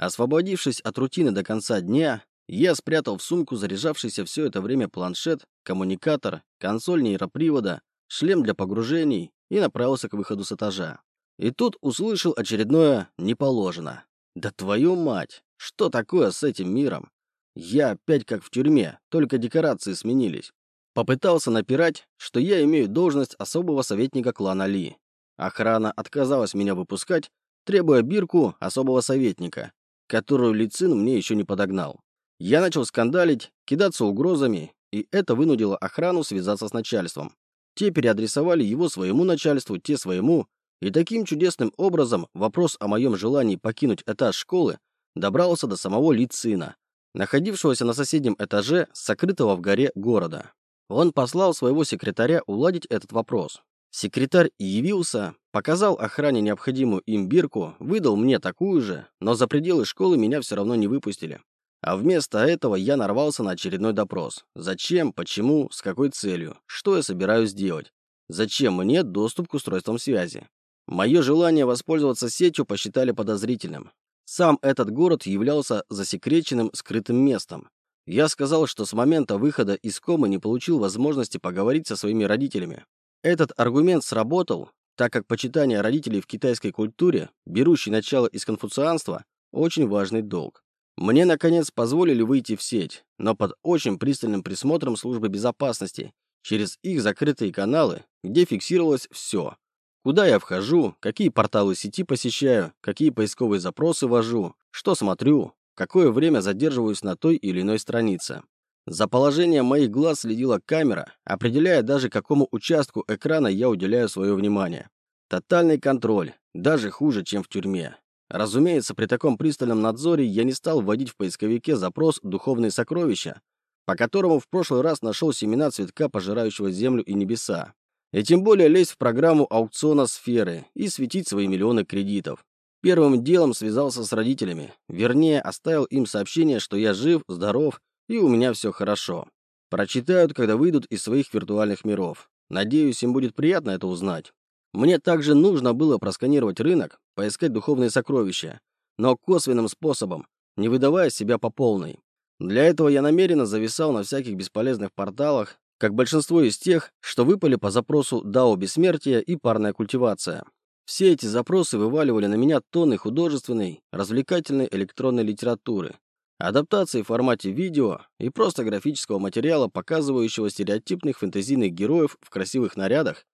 Освободившись от рутины до конца дня, я спрятал в сумку заряжавшийся все это время планшет, коммуникатор, консоль нейропривода, шлем для погружений и направился к выходу с этажа. И тут услышал очередное «не положено». Да твою мать! Что такое с этим миром? Я опять как в тюрьме, только декорации сменились. Попытался напирать, что я имею должность особого советника клана Ли. Охрана отказалась меня выпускать, требуя бирку особого советника, которую Лицин мне еще не подогнал. Я начал скандалить, кидаться угрозами, и это вынудило охрану связаться с начальством. Те переадресовали его своему начальству, те своему, и таким чудесным образом вопрос о моем желании покинуть этаж школы добрался до самого Лицина, находившегося на соседнем этаже сокрытого в горе города. Он послал своего секретаря уладить этот вопрос. Секретарь явился, показал охране необходимую им бирку, выдал мне такую же, но за пределы школы меня все равно не выпустили. А вместо этого я нарвался на очередной допрос. Зачем, почему, с какой целью, что я собираюсь делать? Зачем мне доступ к устройствам связи? Мое желание воспользоваться сетью посчитали подозрительным. Сам этот город являлся засекреченным скрытым местом. Я сказал, что с момента выхода из комы не получил возможности поговорить со своими родителями. Этот аргумент сработал, так как почитание родителей в китайской культуре, берущий начало из конфуцианства, очень важный долг. Мне, наконец, позволили выйти в сеть, но под очень пристальным присмотром службы безопасности, через их закрытые каналы, где фиксировалось все. Куда я вхожу, какие порталы сети посещаю, какие поисковые запросы ввожу, что смотрю, какое время задерживаюсь на той или иной странице. За положением моих глаз следила камера, определяя даже какому участку экрана я уделяю свое внимание. Тотальный контроль, даже хуже, чем в тюрьме. Разумеется, при таком пристальном надзоре я не стал вводить в поисковике запрос «духовные сокровища», по которому в прошлый раз нашел семена цветка, пожирающего землю и небеса. И тем более лезть в программу аукциона сферы и светить свои миллионы кредитов. Первым делом связался с родителями. Вернее, оставил им сообщение, что я жив, здоров и у меня все хорошо. Прочитают, когда выйдут из своих виртуальных миров. Надеюсь, им будет приятно это узнать. Мне также нужно было просканировать рынок, поискать духовные сокровища, но косвенным способом, не выдавая себя по полной. Для этого я намеренно зависал на всяких бесполезных порталах, как большинство из тех, что выпали по запросу «Дао Бессмертия» и «Парная культивация». Все эти запросы вываливали на меня тонны художественной, развлекательной электронной литературы, адаптации в формате видео и просто графического материала, показывающего стереотипных фэнтезийных героев в красивых нарядах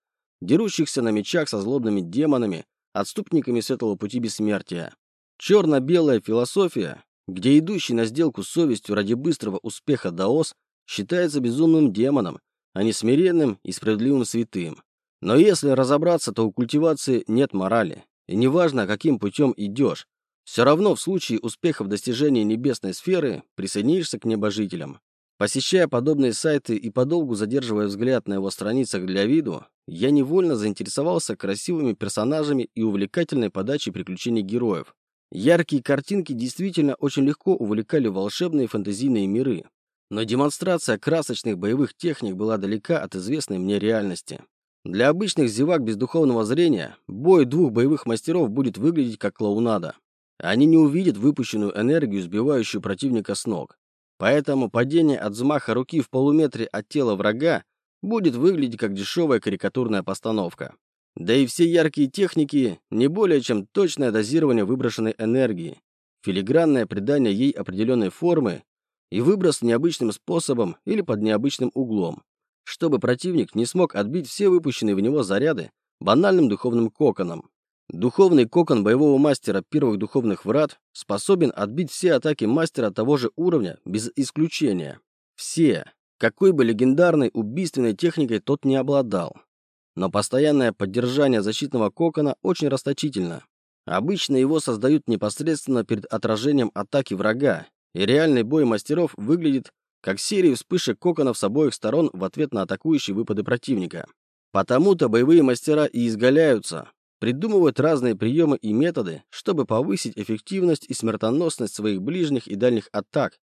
дерущихся на мечах со злобными демонами, отступниками светлого пути бессмертия. Черно-белая философия, где идущий на сделку с совестью ради быстрого успеха даос считается безумным демоном, а не смиренным и справедливым святым. Но если разобраться, то у культивации нет морали. И неважно, каким путем идешь, все равно в случае успеха в достижении небесной сферы присоединишься к небожителям. Посещая подобные сайты и подолгу задерживая взгляд на его страницах для виду, я невольно заинтересовался красивыми персонажами и увлекательной подачей приключений героев. Яркие картинки действительно очень легко увлекали волшебные фэнтезийные миры, но демонстрация красочных боевых техник была далека от известной мне реальности. Для обычных зевак без духовного зрения бой двух боевых мастеров будет выглядеть как клоунада. Они не увидят выпущенную энергию, сбивающую противника с ног. Поэтому падение от взмаха руки в полуметре от тела врага будет выглядеть как дешевая карикатурная постановка. Да и все яркие техники не более чем точное дозирование выброшенной энергии, филигранное придание ей определенной формы и выброс необычным способом или под необычным углом, чтобы противник не смог отбить все выпущенные в него заряды банальным духовным коконом. Духовный кокон боевого мастера первых духовных врат способен отбить все атаки мастера того же уровня без исключения. Все, какой бы легендарной убийственной техникой тот не обладал. Но постоянное поддержание защитного кокона очень расточительно. Обычно его создают непосредственно перед отражением атаки врага, и реальный бой мастеров выглядит как серия вспышек коконов с обоих сторон в ответ на атакующие выпады противника. Потому-то боевые мастера и изгаляются, придумывают разные приемы и методы, чтобы повысить эффективность и смертоносность своих ближних и дальних атак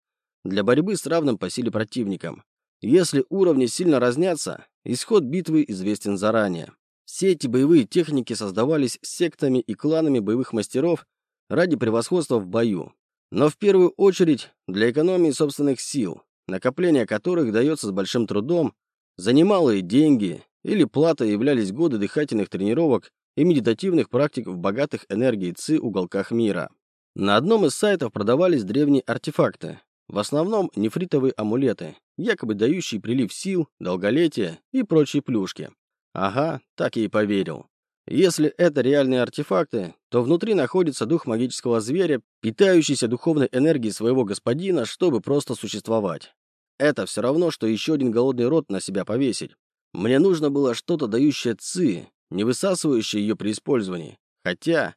для борьбы с равным по силе противником. Если уровни сильно разнятся, исход битвы известен заранее. Все эти боевые техники создавались сектами и кланами боевых мастеров ради превосходства в бою. Но в первую очередь для экономии собственных сил, накопление которых дается с большим трудом, за немалые деньги или плата являлись годы дыхательных тренировок и медитативных практик в богатых энергией ЦИ уголках мира. На одном из сайтов продавались древние артефакты, в основном нефритовые амулеты, якобы дающие прилив сил, долголетия и прочие плюшки. Ага, так я и поверил. Если это реальные артефакты, то внутри находится дух магического зверя, питающийся духовной энергией своего господина, чтобы просто существовать. Это все равно, что еще один голодный рот на себя повесить. Мне нужно было что-то дающее ци, не высасывающее ее при использовании. Хотя,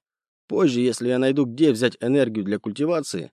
позже, если я найду, где взять энергию для культивации,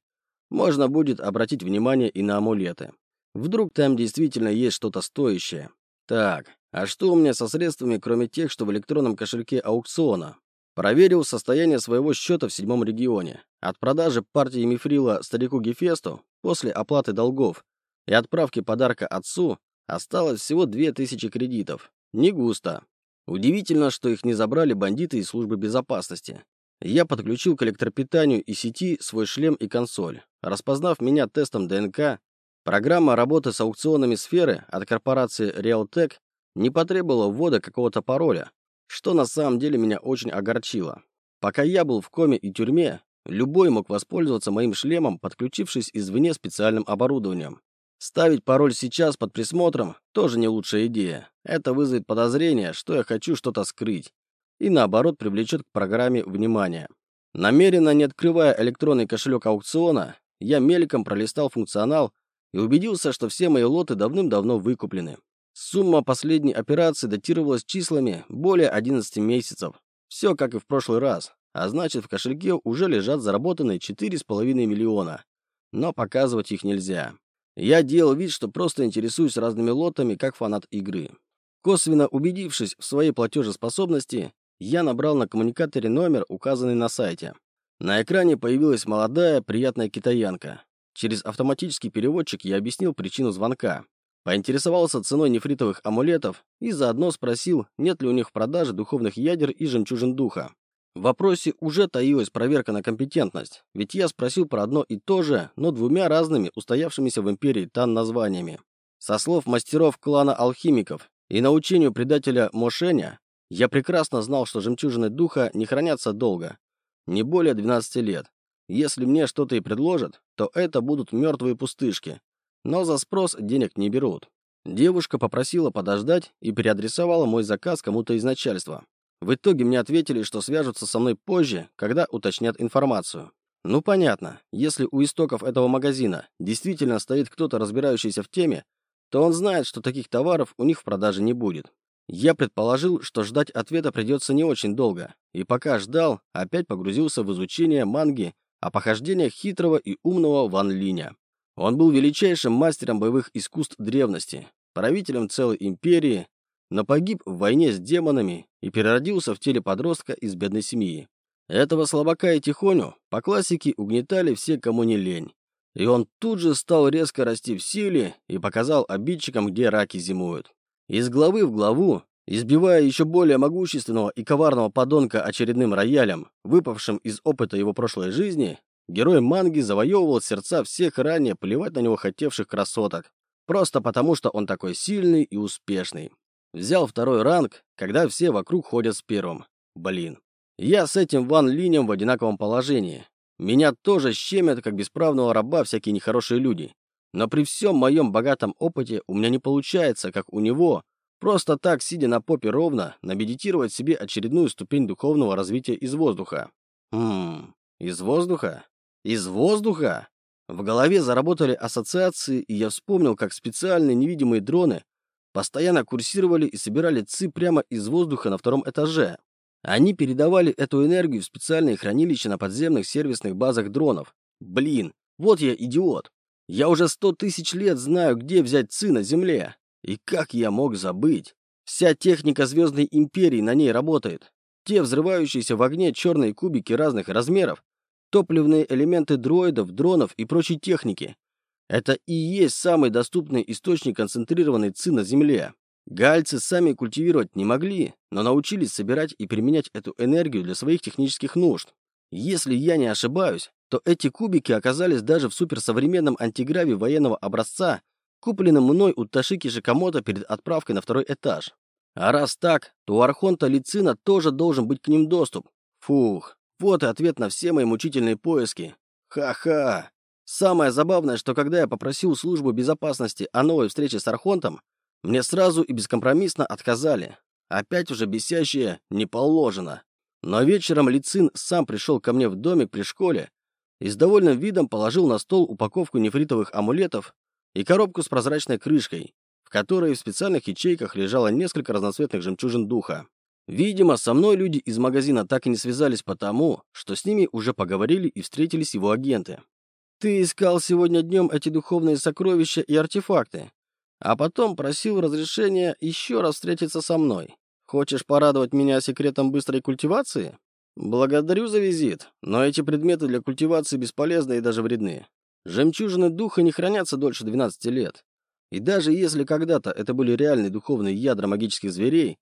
можно будет обратить внимание и на амулеты. Вдруг там действительно есть что-то стоящее. Так, а что у меня со средствами, кроме тех, что в электронном кошельке аукциона? Проверил состояние своего счета в седьмом регионе. От продажи партии мифрила старику Гефесту после оплаты долгов и отправки подарка отцу осталось всего 2000 кредитов. Не густо. Удивительно, что их не забрали бандиты из службы безопасности. Я подключил к электропитанию и сети свой шлем и консоль. Распознав меня тестом ДНК, программа работы с аукционами сферы от корпорации Realtek не потребовала ввода какого-то пароля, что на самом деле меня очень огорчило. Пока я был в коме и тюрьме, любой мог воспользоваться моим шлемом, подключившись извне специальным оборудованием. Ставить пароль сейчас под присмотром тоже не лучшая идея. Это вызовет подозрение, что я хочу что-то скрыть, и наоборот привлечет к программе внимание. Намеренно не открывая электронный кошелек аукциона, я мельком пролистал функционал и убедился, что все мои лоты давным-давно выкуплены. Сумма последней операции датировалась числами более 11 месяцев. Все как и в прошлый раз, а значит в кошельке уже лежат заработанные 4,5 миллиона. Но показывать их нельзя. Я делал вид, что просто интересуюсь разными лотами, как фанат игры. Косвенно убедившись в своей платежеспособности, я набрал на коммуникаторе номер, указанный на сайте. На экране появилась молодая, приятная китаянка. Через автоматический переводчик я объяснил причину звонка. Поинтересовался ценой нефритовых амулетов и заодно спросил, нет ли у них в продаже духовных ядер и жемчужин духа. В вопросе уже таилась проверка на компетентность, ведь я спросил про одно и то же, но двумя разными устоявшимися в империи Тан названиями. Со слов мастеров клана алхимиков и научению предателя Мошеня, я прекрасно знал, что жемчужины духа не хранятся долго, не более 12 лет. Если мне что-то и предложат, то это будут мертвые пустышки, но за спрос денег не берут. Девушка попросила подождать и переадресовала мой заказ кому-то из начальства. В итоге мне ответили, что свяжутся со мной позже, когда уточнят информацию. Ну понятно, если у истоков этого магазина действительно стоит кто-то, разбирающийся в теме, то он знает, что таких товаров у них в продаже не будет. Я предположил, что ждать ответа придется не очень долго, и пока ждал, опять погрузился в изучение манги о похождениях хитрого и умного Ван Линя. Он был величайшим мастером боевых искусств древности, правителем целой империи, но погиб в войне с демонами и переродился в теле подростка из бедной семьи. Этого слабака и тихоню по классике угнетали все, кому не лень. И он тут же стал резко расти в силе и показал обидчикам, где раки зимуют. Из главы в главу, избивая еще более могущественного и коварного подонка очередным роялем, выпавшим из опыта его прошлой жизни, Герой манги завоевывал сердца всех ранее плевать на него хотевших красоток. Просто потому, что он такой сильный и успешный. Взял второй ранг, когда все вокруг ходят с первым. Блин. Я с этим Ван Линем в одинаковом положении. Меня тоже щемят, как бесправного раба, всякие нехорошие люди. Но при всем моем богатом опыте у меня не получается, как у него, просто так, сидя на попе ровно, намедитировать себе очередную ступень духовного развития из воздуха. Хм, из воздуха? Из воздуха? В голове заработали ассоциации, и я вспомнил, как специальные невидимые дроны постоянно курсировали и собирали ЦИ прямо из воздуха на втором этаже. Они передавали эту энергию в специальные хранилища на подземных сервисных базах дронов. Блин, вот я идиот. Я уже сто тысяч лет знаю, где взять ЦИ на Земле. И как я мог забыть? Вся техника Звездной Империи на ней работает. Те взрывающиеся в огне черные кубики разных размеров топливные элементы дроидов, дронов и прочей техники. Это и есть самый доступный источник концентрированной ЦИ на Земле. Гальцы сами культивировать не могли, но научились собирать и применять эту энергию для своих технических нужд. Если я не ошибаюсь, то эти кубики оказались даже в суперсовременном антиграве военного образца, купленном мной у Ташики Шикамото перед отправкой на второй этаж. А раз так, то у Архонта Лицина тоже должен быть к ним доступ. Фух, вот и ответ на все мои мучительные поиски. Ха-ха. Самое забавное, что когда я попросил службу безопасности о новой встрече с Архонтом, мне сразу и бескомпромиссно отказали. Опять уже бесящее «не положено». Но вечером Лицин сам пришел ко мне в домик при школе и с довольным видом положил на стол упаковку нефритовых амулетов и коробку с прозрачной крышкой, в которой в специальных ячейках лежало несколько разноцветных жемчужин духа. Видимо, со мной люди из магазина так и не связались потому, что с ними уже поговорили и встретились его агенты. «Ты искал сегодня днем эти духовные сокровища и артефакты, а потом просил разрешения еще раз встретиться со мной. Хочешь порадовать меня секретом быстрой культивации? Благодарю за визит, но эти предметы для культивации бесполезны и даже вредны. Жемчужины духа не хранятся дольше 12 лет. И даже если когда-то это были реальные духовные ядра магических зверей,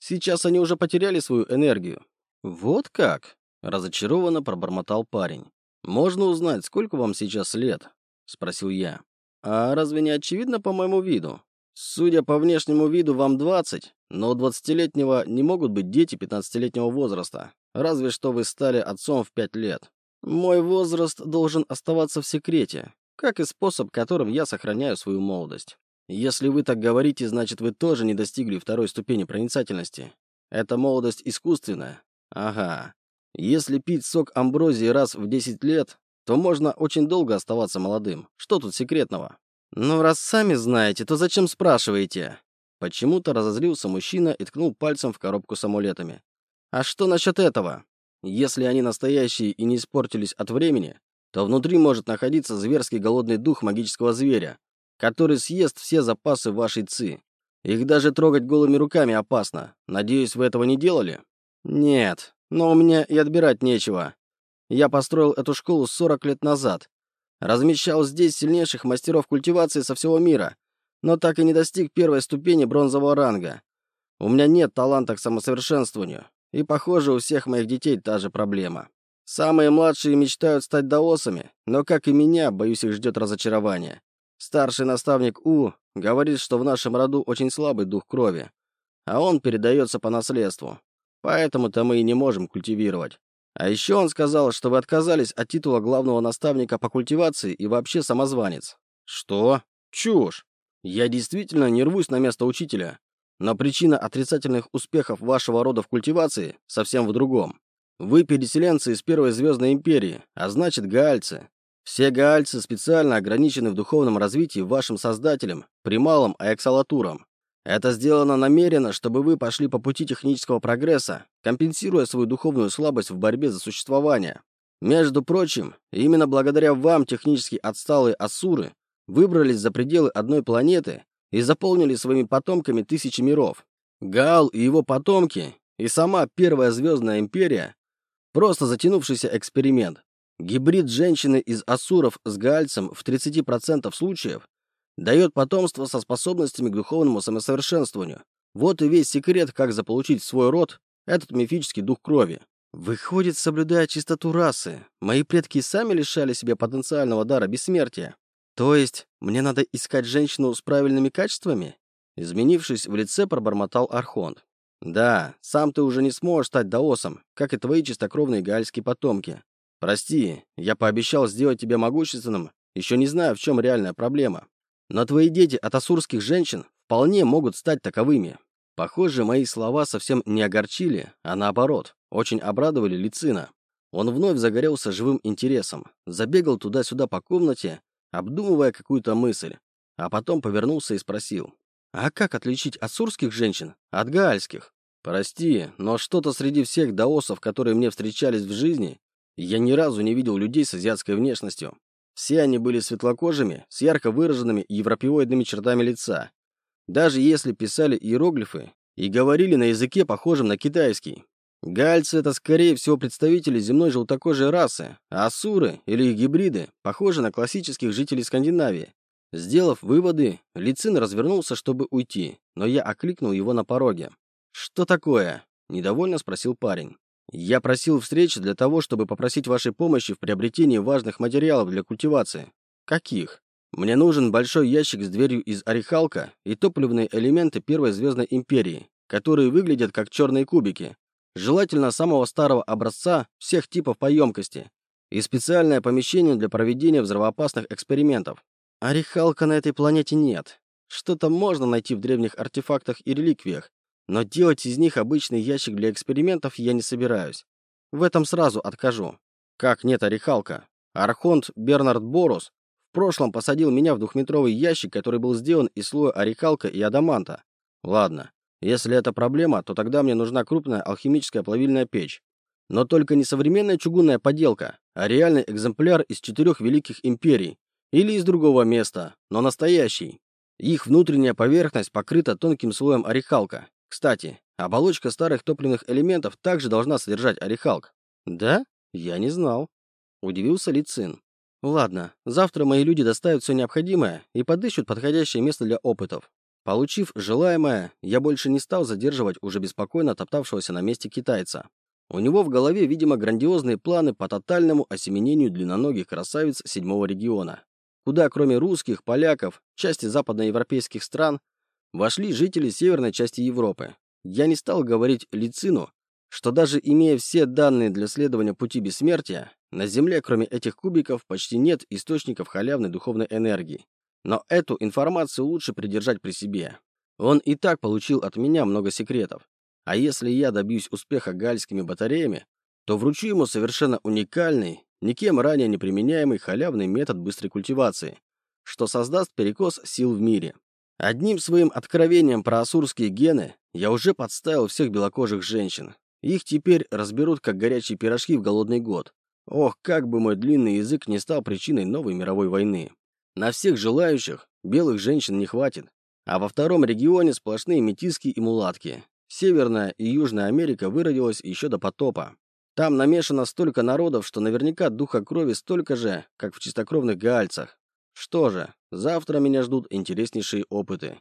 сейчас они уже потеряли свою энергию. Вот как? Разочарованно пробормотал парень. «Можно узнать, сколько вам сейчас лет?» — спросил я. «А разве не очевидно по моему виду? Судя по внешнему виду, вам 20, но у 20-летнего не могут быть дети 15-летнего возраста. Разве что вы стали отцом в 5 лет. Мой возраст должен оставаться в секрете, как и способ, которым я сохраняю свою молодость. Если вы так говорите, значит, вы тоже не достигли второй ступени проницательности. Эта молодость искусственная. Ага. Если пить сок амброзии раз в 10 лет, то можно очень долго оставаться молодым. Что тут секретного? Ну, раз сами знаете, то зачем спрашиваете? Почему-то разозлился мужчина и ткнул пальцем в коробку с амулетами. А что насчет этого? Если они настоящие и не испортились от времени, то внутри может находиться зверский голодный дух магического зверя, который съест все запасы вашей ци. Их даже трогать голыми руками опасно. Надеюсь, вы этого не делали? Нет, но у меня и отбирать нечего. Я построил эту школу 40 лет назад. Размещал здесь сильнейших мастеров культивации со всего мира, но так и не достиг первой ступени бронзового ранга. У меня нет таланта к самосовершенствованию. И, похоже, у всех моих детей та же проблема. Самые младшие мечтают стать даосами, но, как и меня, боюсь, их ждет разочарование. Старший наставник У говорит, что в нашем роду очень слабый дух крови, а он передается по наследству. Поэтому-то мы и не можем культивировать. А еще он сказал, что вы отказались от титула главного наставника по культивации и вообще самозванец. Что? Чушь. Я действительно не рвусь на место учителя. Но причина отрицательных успехов вашего рода в культивации совсем в другом. Вы переселенцы из Первой Звездной Империи, а значит гаальцы. Все гаальцы специально ограничены в духовном развитии вашим создателем, прималом Аэксалатуром. Это сделано намеренно, чтобы вы пошли по пути технического прогресса, компенсируя свою духовную слабость в борьбе за существование. Между прочим, именно благодаря вам технически отсталые асуры выбрались за пределы одной планеты и заполнили своими потомками тысячи миров. Гал и его потомки, и сама Первая Звездная Империя – просто затянувшийся эксперимент. Гибрид женщины из асуров с гаальцем в 30% случаев дает потомство со способностями к духовному самосовершенствованию. Вот и весь секрет, как заполучить в свой род этот мифический дух крови. Выходит, соблюдая чистоту расы, мои предки сами лишали себя потенциального дара бессмертия. То есть, мне надо искать женщину с правильными качествами? Изменившись в лице, пробормотал Архонт. Да, сам ты уже не сможешь стать даосом, как и твои чистокровные гальские потомки. Прости, я пообещал сделать тебя могущественным, еще не знаю, в чем реальная проблема. Но твои дети от асурских женщин вполне могут стать таковыми. Похоже, мои слова совсем не огорчили, а наоборот, очень обрадовали Лицина. Он вновь загорелся живым интересом, забегал туда-сюда по комнате обдумывая какую-то мысль, а потом повернулся и спросил. «А как отличить ассурских женщин от гаальских? Прости, но что-то среди всех даосов, которые мне встречались в жизни, я ни разу не видел людей с азиатской внешностью. Все они были светлокожими, с ярко выраженными европеоидными чертами лица. Даже если писали иероглифы и говорили на языке, похожем на китайский. Гальцы — это, скорее всего, представители земной желтокожей расы, а асуры или их гибриды похожи на классических жителей Скандинавии. Сделав выводы, Лицин развернулся, чтобы уйти, но я окликнул его на пороге. «Что такое?» — недовольно спросил парень. Я просил встречи для того, чтобы попросить вашей помощи в приобретении важных материалов для культивации. Каких? Мне нужен большой ящик с дверью из орехалка и топливные элементы Первой Звездной Империи, которые выглядят как черные кубики, желательно самого старого образца всех типов по емкости, и специальное помещение для проведения взрывоопасных экспериментов. Орехалка на этой планете нет. Что-то можно найти в древних артефактах и реликвиях, но делать из них обычный ящик для экспериментов я не собираюсь. В этом сразу откажу. Как нет орехалка? Архонт Бернард Борус в прошлом посадил меня в двухметровый ящик, который был сделан из слоя орехалка и адаманта. Ладно, если это проблема, то тогда мне нужна крупная алхимическая плавильная печь. Но только не современная чугунная поделка, а реальный экземпляр из четырех великих империй. Или из другого места, но настоящий. Их внутренняя поверхность покрыта тонким слоем орехалка. Кстати, оболочка старых топливных элементов также должна содержать орехалк. Да? Я не знал. Удивился Лицин. Ладно, завтра мои люди доставят все необходимое и подыщут подходящее место для опытов. Получив желаемое, я больше не стал задерживать уже беспокойно топтавшегося на месте китайца. У него в голове, видимо, грандиозные планы по тотальному осеменению длинноногих красавиц седьмого региона, куда кроме русских, поляков, части западноевропейских стран, вошли жители северной части Европы. Я не стал говорить Лицину, что даже имея все данные для следования пути бессмертия, на Земле, кроме этих кубиков, почти нет источников халявной духовной энергии. Но эту информацию лучше придержать при себе. Он и так получил от меня много секретов. А если я добьюсь успеха гальскими батареями, то вручу ему совершенно уникальный, никем ранее не применяемый халявный метод быстрой культивации, что создаст перекос сил в мире. Одним своим откровением про асурские гены я уже подставил всех белокожих женщин. Их теперь разберут как горячие пирожки в голодный год. Ох, как бы мой длинный язык не стал причиной новой мировой войны. На всех желающих белых женщин не хватит. А во втором регионе сплошные метиски и мулатки. Северная и Южная Америка выродилась еще до потопа. Там намешано столько народов, что наверняка духа крови столько же, как в чистокровных гаальцах. Что же, завтра меня ждут интереснейшие опыты.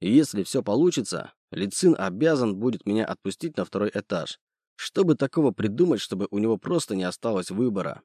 И если все получится, Лицин обязан будет меня отпустить на второй этаж. Чтобы такого придумать, чтобы у него просто не осталось выбора.